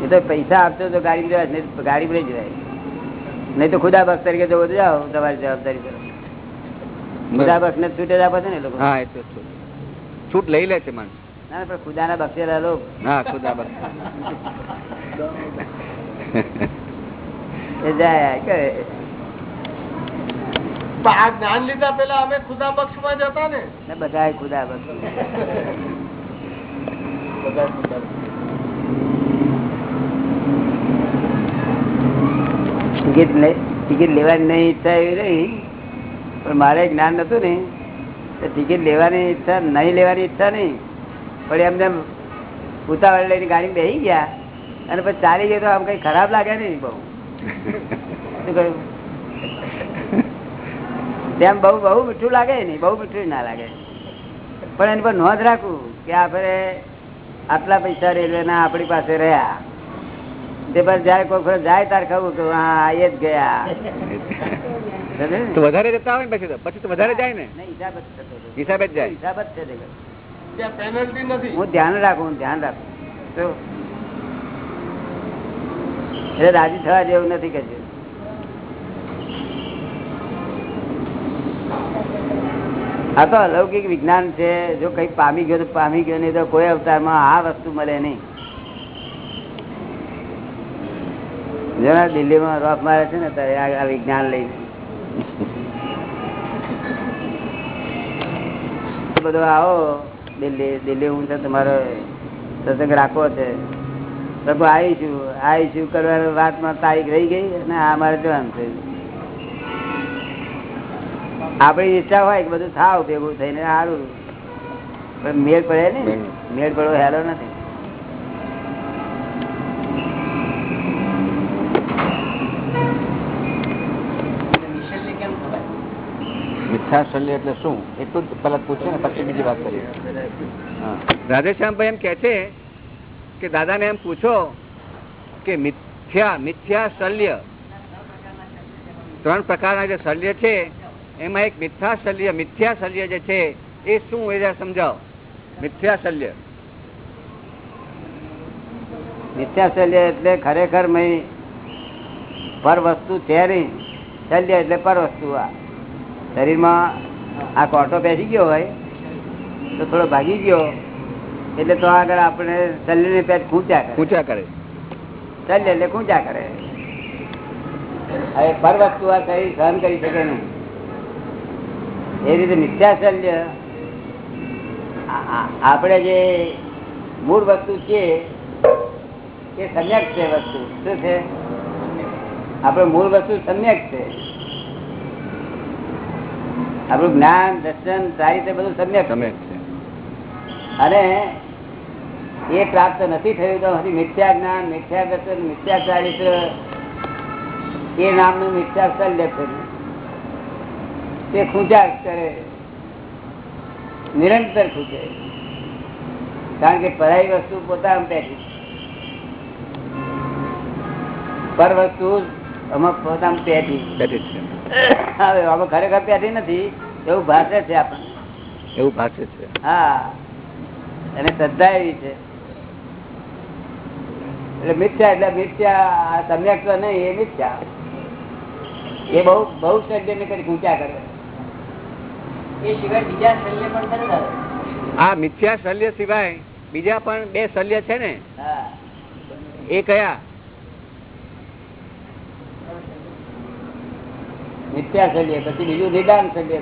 એ તો પૈસા આપશો તો ગાડી જવાય નહીં તો ગાડી ભરી જવાય. નહીં તો ખુદા બક્ષ તરીકે જવો તો જાઓ તમારી જવાબદારી તરફ ખુદા બક્ષ ને છૂટે જ આપે છે ને લોકો. હા એ તો છૂટ. લઈ લે છે માણસ. ના પણ ખુદાના બક્ષેલા લોકો હા ખુદા બસ એ જાય કે જ્ઞાન લીધા પેલા અમે ખુદા પક્ષમાં જતા ને. બધા ખુદા બક્ષ ટિકિટ લેવાની નહીં ઈચ્છા એવી રહી, પણ મારે જ્ઞાન નતું ને. તો ટિકિટ લેવાની ઈચ્છા, નહીં લેવાની ઈચ્છા નહીં. પણ એમને એમ ઉતાવળ લઈને ગાડી બેસી ગયા. અને પછી ચાલી ગયો તો આમ કઈ ખરાબ લાગે નહીં બહુ. શું કહ્યું? તેમ બહુ બહુ મીઠું લાગે નહીં બહુ મીઠું ના લાગે. પણ એની પર નોંધ રાખવું કે આપણે આટલા પૈસા રેલવેના આપણી પાસે રહ્યા. તે પર જાય કોઈ વખત જાય તાર ખબર કે હા એ જ ગયા. તો વધારે જતા હોય ને પછી તો? પછી તો વધારે જાય ને? હિસાબ જ હિસાબે જ જાય. હિસાબ જ છે પેનલ્ટી નથી. હું ધ્યાન રાખું હું ધ્યાન રાખું. તો એટલે રાજી થવા જેવું નથી કે આ તો અલૌકિક વિજ્ઞાન છે. જો કઈ પામી ગયો તો પામી ગયો, નહીં તો કોઈ અવતારમાં આ વસ્તુ મળે નહીં. જેના દિલ્હીમાં રોફ મારે છે ને, ત્યારે આ- વિજ્ઞાન લઈ. બધો આવો, દિલ્હી દિલ્હી હું છે તમારો સત્સંગ રાખવો છે. પ્રભુ આવીશું આવીશું કરવાની વાતમાં તારીખ રહી ગઈ અને આ મારે જવાનું થયું આપણી ઈચ્છા હોય કે બધું થાવ ભેગું થઈને સારું પણ મેળ પડે ને? મેળ પડવો હેલો નથી. મિથ્યા એટલે શું? એટલું જ પેલા પૂછ્યું ને પછી બીજી વાત કરીએ. રાધેશ્યામભાઈ એમ કે છે કે દાદાને એમ પૂછો કે મિથ્યા મિથ્યા શલ્ય ત્રણ પ્રકારના જે શલ્ય છે એમાં એક મિથ્યા શલ્ય મિથ્યા શલ્ય જે છે એ શું એ સમજાવો? મિથ્યા શલ્ય મિથ્યાશલ્ય એટલે ખરેખર મય પર વસ્તુ છે નહીં. શલ્ય એટલે પર વસ્તુ આ. શરીરમાં આ કોટો બેસી ગયો હોય તો થોડો ભાગી ગયો એટલે તો આગળ આપણે શલ્યની પેટ ખૂંચ્યા કરે. ખૂંચ્યા કરે. શલ્ય એટલે ખૂંચ્યા કરે. હવે પર વસ્તુ આ શરીર સહન કરી શકે નહીં. એ રીતે મિથ્યાશલ્ય આપણે જે મૂળ વસ્તુ છે એ સમ્યક છે વસ્તુ. શું છે? આપણે મૂળ વસ્તુ સમ્યક છે. આપણું જ્ઞાન દર્શન સારી રીતે બધું સમ્યક સમ્યક છે. અને એ પ્રાપ્ત નથી થયું તો હજી મિથ્યા જ્ઞાન મિથ્યા દર્શન મિથ્યા ચારિત્ર એ નામનું મિથ્યાશલ્ય થયું તે ખૂંચા કરે નિરંતર ખૂંચે કારણ કે પરાઈ વસ્તુ પોતામાં બેઠી પર વસ્તુ પેટી બેઠી છે. હવે આમાં ખરેખર નથી એવું ભાષે છે આપણને. એવું ભાષે છે. હા. અને શ્રદ્ધા એવી છે. એટલે મિથ્યા એટલે મિથ્યા આ સમ્યક તો નહીં એ મિથ્યા. એ બહુ બહુ શલ્ય ને કરી ઊંચા કરે. આ મિથ્યા શલ્ય સિવાય બીજા પણ બે શલ્ય છે ને? એ કયા? મિથ્યા શલ્ય પછી બીજું નિદાન શલ્ય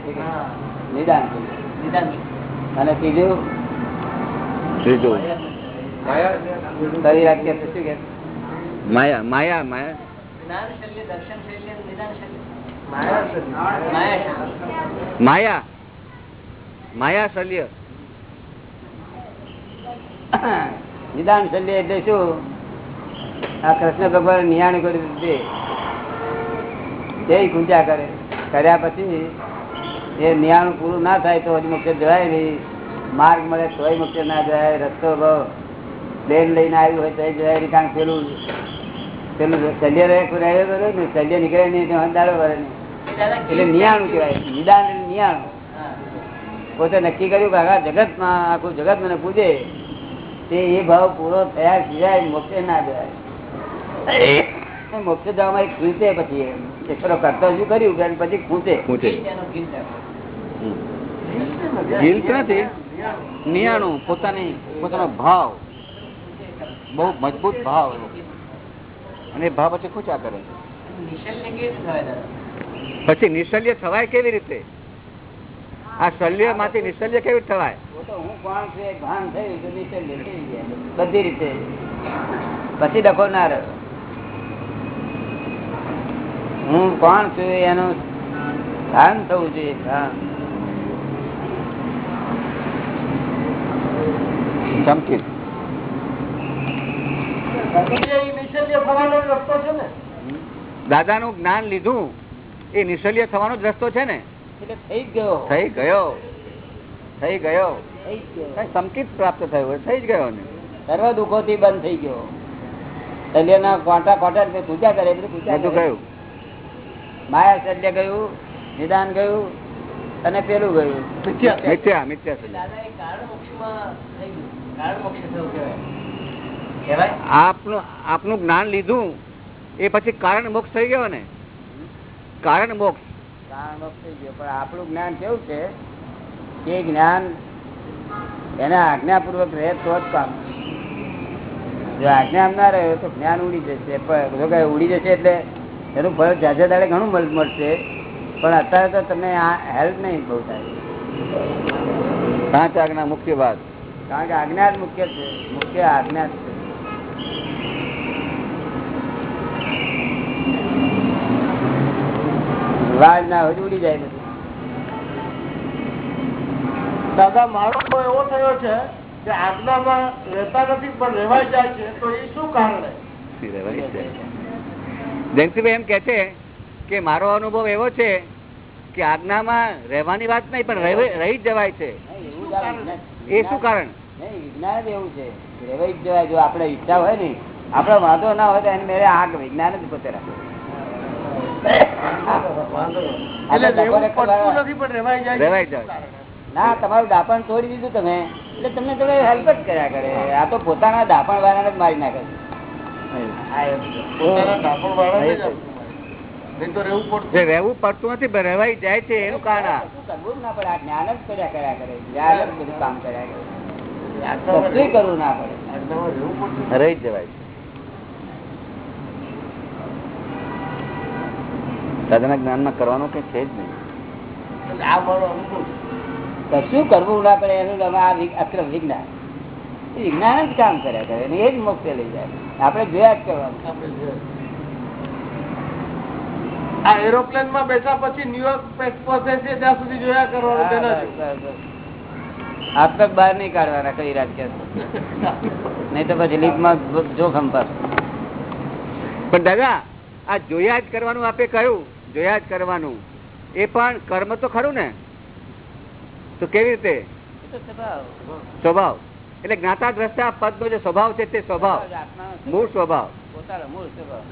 નિદાન અને ત્રીજું? ત્રીજું. માયા. માયા માયા માયા. માયા શલ્ય નિદાન શલ્ય એટલે શું? આ કૃષ્ણ ભગવાન નિયાણ કરી દીધી. તે ગુંજા કરે. કર્યા પછી એ નિયાણું પૂરું ના થાય તો હજી મુખ્ય જવાય નહીં. માર્ગ મળે તોય મુખ્ય ના જવાય. રસ્તો પ્લેન લઈને આવ્યું હોય તો જવાય નહીં. કારણ પેલું પેલું શલ્ય રહે ને શલ્ય નીકળે નહીં તો દાડો કરે નહીં. એટલે નિયાણું કહેવાય. નિદાન નિહાણું નિયાણું. પોતે નક્કી કર્યું કે આખા જગતમાં આખું જગત મને પૂજે. તે એ ભાવ પૂરો થયા સિવાય મોક્ષે ના જાય. મોક્ષ જવામાં એક ખૂંચે પછી એકરો કરતો શું કર્યું કે પછી ખૂંચે. ખૂંચે. ગિલ્ટ નથી. નિયાણું પોતાની પોતાનો ભાવ. બહુ મજબૂત ભાવ અને એ ભાવ પછી ખૂચા કરે. પછી નિશલ્ય થવાય કેવી રીતે? આ શલ્યમાંથી નિશલ્ય કેવી થવાય હું કોણ છે ભાન થયું તો નિશ્ચય થઈ ગયા. બધી રીતે. પછી ડખો ના રહ્યો હું કોણ છું એનું ભાન થવું જોઈએ ભાન. ચમકી. દાદાનું જ્ઞાન લીધું એ નિશલ્ય થવાનો જ રસ્તો છે ને. થઈ ગયો. થઈ ગયો. થઈ ગયો. સંકેત પ્રાપ્ત થયો થઈ જ ગયો ને? સર્વ દુઃખો થી બંધ થઈ ગયો. શલ્યના કોટા કોટા પૂજા કરે બધું પૂજા બધું ગયું? માયા શલ્ય ગયું નિદાન ગયું અને પેલું ગયું. મિથ્યા. મિથ્યા. આપનું આપનું જ્ઞાન લીધું એ પછી કારણ મોક્ષ થઈ ગયો ને? કારણ મોક્ષ. કારણ થઈ ગયો. પણ આપણું જ્ઞાન કેવું છે? એ જ્ઞાન એના આજ્ઞાપૂર્વક રહે તો જ કામ. જો આજ્ઞા ના રહ્યો તો જ્ઞાન ઉડી જશે. પણ ઉડી જશે એટલે એનું ફળ જાજે દાડે ઘણું મળ- મળશે. પણ અત્યારે તો તમને આ હેલ્પ નહીં બહુ થાય. પાંચ આજ્ઞા મુખ્ય વાત. કારણ કે આજ્ઞા જ મુખ્ય છે. મુખ્ય આજ્ઞા વાજ ના હોય ઉડી જાય દાદા મારો તો એવો થયો છે કે આજ્ઞામાં રહેતા નથી પણ રહેવાય જાય છે તો એ શું કારણે જયંતિભાઈ એમ કે છે કે મારો અનુભવ એવો છે કે આજ્ઞામાં રહેવાની વાત નહીં પણ રહી જ જવાય છે. એ શું કારણ? વિજ્ઞાન એવું છે. રહેવાય જ જવાય જો આપણે ઈચ્છા હોય ને આપડે વાંધો ના હોય તો એને મેરે આગ વિજ્ઞાન જ પોતે રાખે. ના તમારું દાપણ તોડી દીધું તમે. એટલે તમને તો કઈ હેલ્પ જ કર્યા કરે. આ તો પોતાના દાપણ વાળાને જ મારી નાખે છે. રહેવું પડતું. નથી રહેવાય જાય છે એનું કારણ કરવું ના પડે? આ જ્ઞાન જ કર્યા કર્યા કરે. જ્ઞાન જ બધું કામ કર્યા કરે. કરવું ના પડે. રહી જવાય સાધના જ્ઞાનમાં કરવાનું કઈ છે જ નહીં. આ મારો અનુભવ. કશું કરવું ના પડે એનું આ અક્રમ વિજ્ઞાન. વિજ્ઞાન જ કામ કર્યા કરે એ જ મોક્ષે લઈ જાય આપણે જોયા જ કરવાનું. આ એરોપ્લેનમાં બેઠા પછી ન્યુયોર્ક પહોંચે ત્યાં સુધી જોયા કરવાનું હાથ પગ બહાર નહીં કાઢવાના કઈ રાજ્ય નહીં તો પછી લીકમાં જોખમ પર પણ દાદા આ જોયા જ કરવાનું આપે કહ્યું. જોયા જ કરવાનું. એ પણ કર્મ તો ખરું ને? તો કેવી રીતે? સ્વભાવ. એટલે જ્ઞાતા દ્રષ્ટા પદનો જે સ્વભાવ છે તે સ્વભાવ. મૂળ સ્વભાવ. મૂળ સ્વભાવ.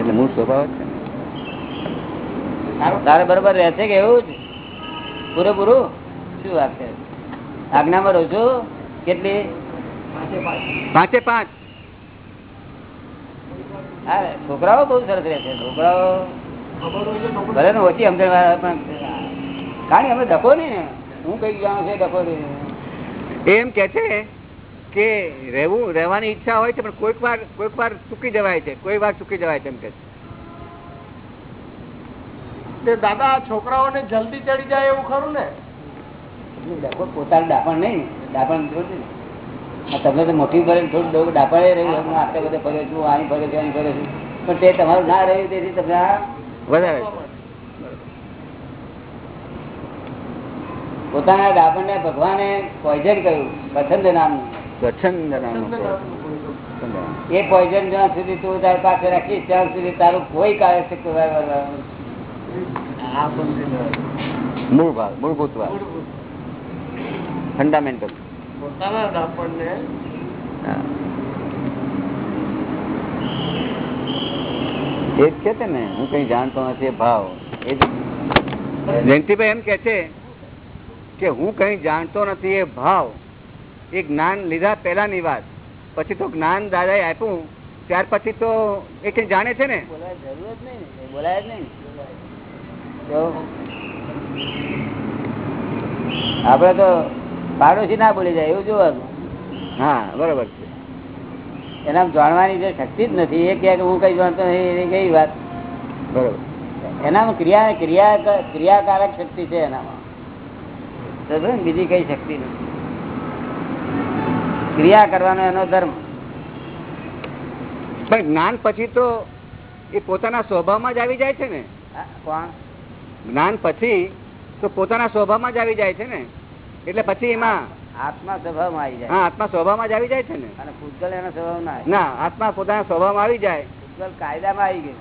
એટલે મૂળ સ્વભાવ છે. તારે બરોબર રહેશે કે એવું જ? પૂરેપૂરું? શું વાત છે? આજ્ઞામાં રહું છું કેટલી પાંચે પાંચ. છોકરાઓ બહુ સરસ રહે છે છોકરાઓ ભલે ને ઓછી સમજણ વાળા પણ કારણ અમે ડકો નહીં ને. હું કઈ જાણું છે ડકો એમ કે છે કે રહેવું રહેવાની ઈચ્છા હોય છે પણ કોઈક વાર કોઈક વાર ચૂકી જવાય છે કોઈ વાર ચૂકી જવાય છે એમ કે છે. દાદા છોકરાઓને જલ્દી ચડી જાય એવું ખરું ને? ડકો પોતાનું ડાપણ નહીં ડાપણ આ તમે તો મોટી ભરે થોડું ડોક રહ્યું હું આટલે બધે ફરે છું અહીં ફરે છું ફર્યો છું. પણ તે તમારું ના રહ્યું તેથી તમને વધારે. પોતાના ડાપણને ભગવાને પોઈઝન કહ્યું પસંદ નામનું. સ્વચ્છંદ નામનું એ પોઈઝન જ્યાં સુધી તું તારી પાસે રાખીશ ત્યાં સુધી તારું કોઈ કાર્ય પણ મૂળ ભાગ મૂળભૂત ભાગ. ફંડામેન્ટલ પોતાના ડાપણને એ જ છે તે ને હું કઈ જાણતો નથી ભાવ. એ જયંતિભાઈ એમ કે છે કે હું કઈ જાણતો નથી એ ભાવ. એ જ્ઞાન લીધા પહેલાની વાત. પછી તો જ્ઞાન દાદાએ આપ્યું ત્યાર પછી તો એ કઈ જાણે છે ને? બોલાય જરૂર જ નહીં બોલાય જ નહીં આપડે તો પાડોશી ના બોલી જાય એવું જોવાનું. હા બરોબર છે. એના જાણવાની જે શક્તિ જ નથી એ કે હું કઈ જાણતો નહીં એ કઈ વાત. બરોબર. એનામાં ક્રિયા ક્રિયા ક્રિયાકારક શક્તિ છે એનામાં. બીજી કઈ શક્તિ નથી. ક્રિયા કરવાનો એનો ધર્મ. પણ જ્ઞાન પછી તો એ પોતાના સ્વભાવમાં જ આવી જાય છે ને. જ્ઞાન પછી તો પોતાના સ્વભાવમાં જ આવી જાય છે ને. એટલે પછી એમાં? આત્મા સ્વભાવમાં આવી જાય. આત્મા સ્વભાવમાં જ આવી જાય છે ને? અને ભૂતગલ એના સ્વભાવ ના આત્મા પોતાના સ્વભાવમાં આવી જાય. ભૂતગલ કાયદામાં આવી ગયું.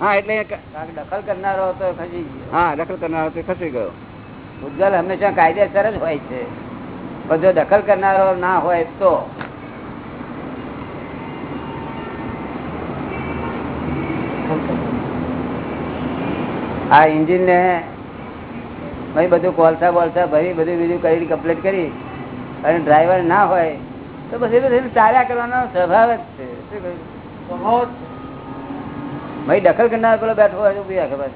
હા એટલે દખલ કરનારો હતો ખસી ગયો. હા દખલ કરનારો તે ખસી ગયો. ભૂતગલ હંમેશા કાયદેસર જ હોય છે. પણ જો દખલ કરનારો ના હોય તો? આ એન્જિન ને ભાઈ બધું કોલસા બોલસા ભરી બધું બીજું કરી કમ્પ્લીટ કરી. અને ડ્રાઈવર ના હોય તો પછી બધું ચાલ્યા કરવાનો સ્વભાવ જ છે. શું કહ્યું? ભાઈ દખલ કરનાર પેલો બેઠો હોય તો ઊભી ખબર?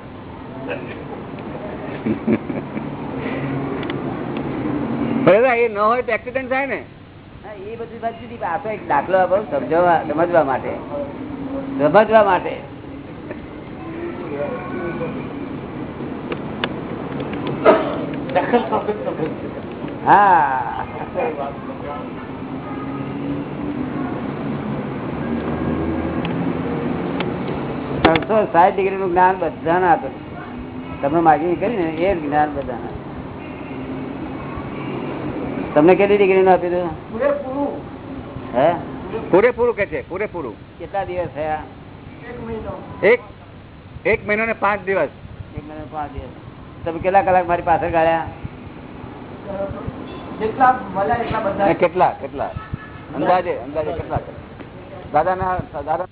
બરાબર એ ન હોય તો એક્સિડન્ટ થાય ને. એ બધી બાજુ જુદી પણ આ તો એક દાખલો આપો સમજવા સમજવા માટે. સમજવા માટે. દખલ હા ત્રણસો સાઠ ડિગ્રી નું જ્ઞાન બધાને આપે તમને માગણી કરી ને એ જ્ઞાન બધાને. તમને કેટલી ડિગ્રી નું આપી હતું હે? પૂરેપૂરું કે છે? પૂરેપૂરું. કેટલા દિવસ થયા? એક મહિનો. એક એક મહિનો ને પાંચ દિવસ. એક મહિના પાંચ દિવસ. તમે કેટલા કલાક મારી પાછળ ગાળ્યા? કેટલા કેટલા? અંદાજે અંદાજે કેટલા દાદા ના દાદા